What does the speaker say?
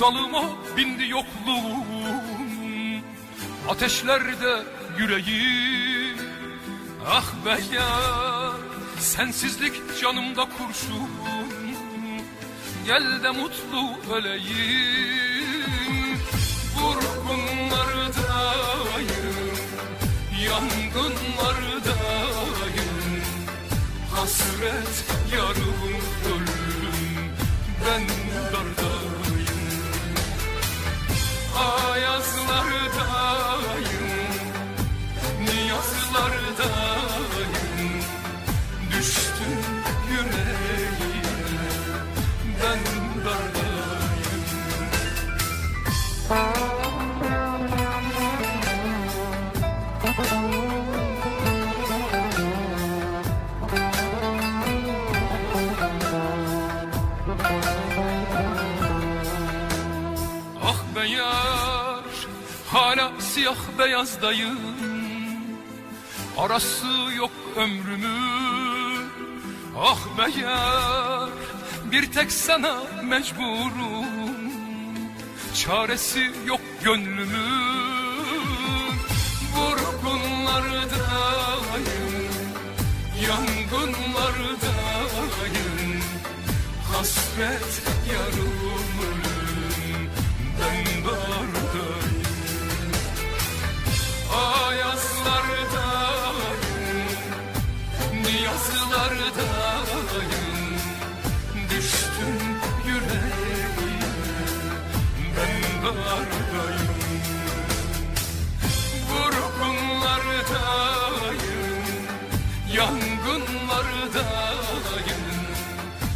dalıma bindi yokluğum. Ateşlerde yüreğim Ah be yar Sensizlik canımda kurşun. Gel de mutlu öleyim Vurgunlardayım Yangınlardayım Hasret yarım ölüm Ben Ah be yar Hala siyah beyazdayım Arası yok ömrümün Ah be Bir tek sana mecburum. Çaresi yok gönlümün Vurgunlardayım Yangınlardayım Hasret yarım ölüm Ben dardayım Ayazlardayım Niyazlardayım Vurgunlardayım Yangınlardayım